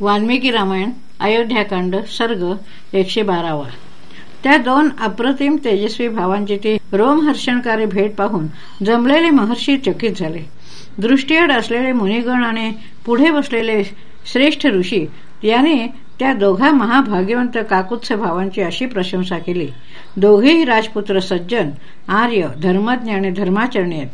वाल्मिकी रामायण अयोध्याकांड सर्ग एकशे बारावा. त्या दोन अप्रतिम तेजस्वी भावांची ती रोमहर्षणकारी भेट पाहून जमलेले महर्षी चकित झाले. दृष्टीआड असलेले मुनिगण आणि पुढे बसलेले श्रेष्ठ ऋषी याने त्या दोघा महाभाग्यवंत काकुत्स भावांची अशी प्रशंसा केली. दोघेही राजपुत्र सज्जन आर्य धर्मज्ञ आणि धर्माचरणी आहेत.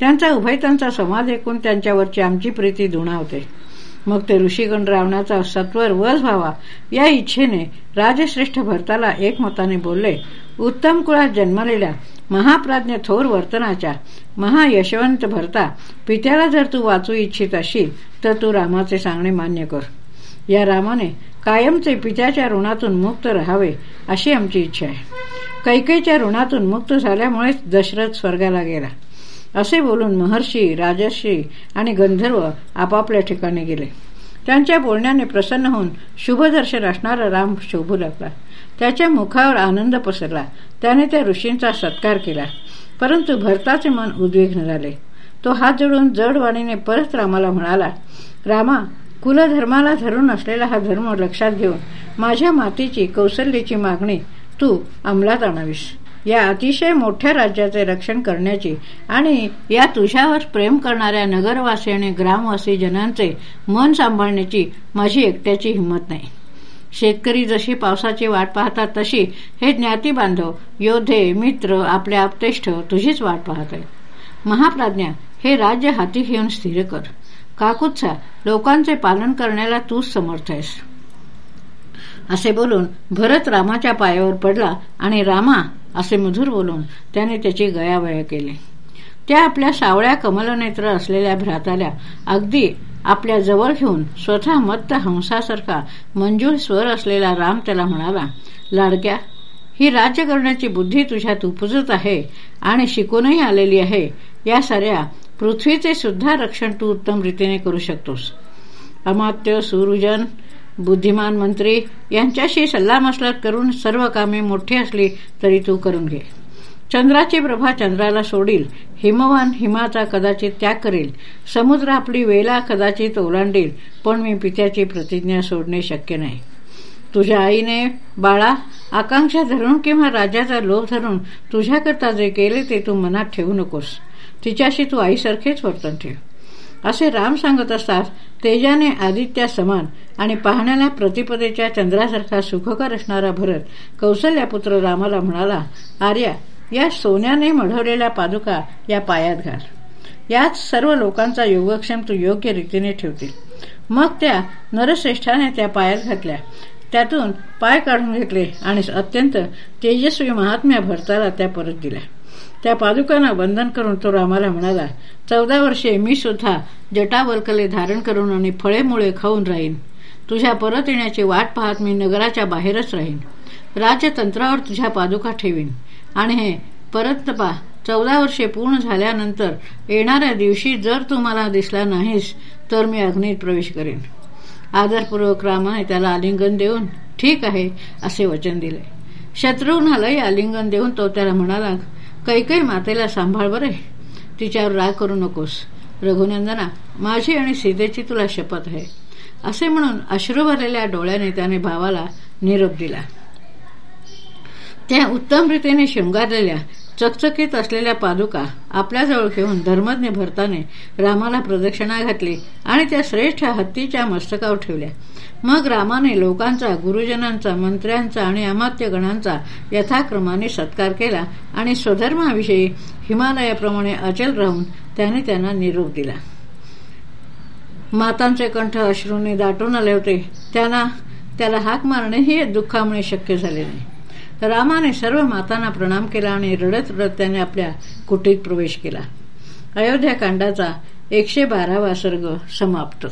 त्यांचा उभयतांचा संवाद ऐकून त्यांच्यावरची आमची प्रीती दुणावते. मग ते ऋषीगण रावणाचा सत्वर वध व्हावा. या इच्छेने राजश्रेष्ठ भरताला एकमताने बोलले उत्तम कुळात जन्मलेल्या महाप्राज्ञ थोर वर्तनाच्या महायशवंत भरता पित्याला जर तू वाचू इच्छित असशील तर तू रामाचे सांगणे मान्य कर. या रामाने कायमचे पित्याच्या ऋणातून मुक्त राहावे अशी आमची इच्छा आहे. कैकेच्या ऋणातून मुक्त झाल्यामुळेच दशरथ स्वर्गाला गेला. असे बोलून महर्षी राजर्षी आणि गंधर्व आपापल्या ठिकाणी गेले. त्यांच्या बोलण्याने प्रसन्न होऊन शुभदर्शन असणारा राम शोभू लागला. त्याच्या मुखावर आनंद पसरला. त्याने त्या ऋषींचा सत्कार केला. परंतु भरताचे मन उद्विग्न झाले. तो हात जोडून जडवाणीने परत रामाला म्हणाला रामा कुलधर्माला धरून असलेला हा धर्म लक्षात घेऊन माझ्या मातीची कौशल्याची मागणी तू अंमलात आणावीस. या अतिशय मोठ्या राज्याचे रक्षण करण्याची आणि या तुझ्यावर प्रेम करणाऱ्या नगरवासी आणि ग्रामवासी जनांचे मन सांभाळण्याची माझी एकट्याची हिंमत नाही. शेतकरी जशी पावसाची वाट पाहतात तशी हे ज्ञाती बांधव योद्धे मित्र आपले आपतेष्ठ तुझीच वाट पाहत. आहेत महाप्राज्ञा हे राज्य हाती घेऊन स्थिर कर. काकुत्सा लोकांचे पालन करण्याला तूच समर्थ आहेस. असे बोलून भरत रामाच्या पायावर पडला आणि रामा असे मधुर बोलून त्याने त्याची गयावया केली. त्या आपल्या सावळ्या कमलनेत्र असलेल्या भ्राताल्या अगदी आपल्या जवळ घेऊन स्वतः मत्त हंसासारखा मंजूळ स्वर असलेला राम त्याला म्हणाला लाडक्या ही राज्य करण्याची बुद्धी तुझ्यात उपजत आहे आणि शिकूनही आलेली आहे. या साऱ्या पृथ्वीचे सुद्धा रक्षण तू उत्तम रीतीने करू शकतोस. अमात्य सुरुजन बुद्धिमान मंत्री यांच्याशी सल्लामसलत करून सर्व कामे मोठी असली तरी तू करून घे. चंद्राची प्रभा चंद्राला सोडील. हिमवान हिमाचा कदाचित त्याग करेल. समुद्र आपली वेला कदाचित ओलांडील पण मी पित्याची प्रतिज्ञा सोडणे शक्य नाही. तुझ्या आईने बाळा आकांक्षा धरून किंवा राजाचा लोभ धरून तुझ्याकरता जे केले ते तू मनात ठेवू नकोस. तिच्याशी तू आईसारखेच वर्तन ठेव. असे राम सांगत असतात तेजाने आदित्या समान आणि पाहण्याला प्रतिपदेच्या चंद्रासारखा सुखकर असणारा भरत कौशल्यापुत्र रामाला म्हणाला आर्या या सोन्याने मढवलेल्या पादुका या पायात घाल. यात सर्व लोकांचा योगक्षम तू योग्य रीतीने ठेवतील. मग त्या नरश्रेष्ठाने त्या पायात घातल्या. त्यातून पाय काढून घेतले आणि अत्यंत तेजस्वी महात्म्या भरताला त्या परत दिल्या. त्या पादुकांना बंधन करून तो रामाला म्हणाला चौदा वर्षे मी सुद्धा जटावल्कले धारण करून आणि फळेमुळे खाऊन राहीन. तुझ्या परत येण्याची वाट पाहत मी नगराच्या बाहेरच राहीन. राजतंत्रावर तुझ्या पादुका ठेवीन. आणि हे परत पा चौदा वर्षे पूर्ण झाल्यानंतर येणाऱ्या दिवशी जर तू मला दिसला नाहीस तर मी अग्नीत प्रवेश करेन. आदरपूर्वक रामाने त्याला आलिंगन देऊन ठीक आहे असे वचन दिले. शत्रुघ्नालाही आलिंगन देऊन तो त्याला म्हणाला कैकई मातेला सांभाळ बरे. तिच्यावर राग करू नकोस. रघुनंदना माझी आणि सीतेची तुला शपथ आहे. असे म्हणून अश्रू भरलेल्या डोळ्याने त्याने भावाला निरोप दिला. त्या उत्तम रीतीने शृंगारलेल्या चकचकीत असलेल्या पादुका आपल्याजवळ घेऊन धर्मज्ञ भरताने रामाला प्रदक्षिणा घातली आणि त्या श्रेष्ठ हत्तीच्या मस्तकावर ठेवल्या. मग रामाने लोकांचा गुरुजनांचा मंत्र्यांचा आणि अमात्यगणांचा यथाक्रमाने सत्कार केला आणि स्वधर्माविषयी हिमालयाप्रमाणे अचल राहून त्याने त्यांना निरोप दिला. मातांचे कंठ अश्रूने दाटून आले होते. त्यांना त्याला हाक मारणेही दुःखामुळे शक्य झाले नाही. रामाने सर्व मातांना प्रणाम केला आणि रडत रडत त्याने आपल्या कुटीत प्रवेश केला. अयोध्याकांडाचा एकशे बारावा सर्ग समाप्त.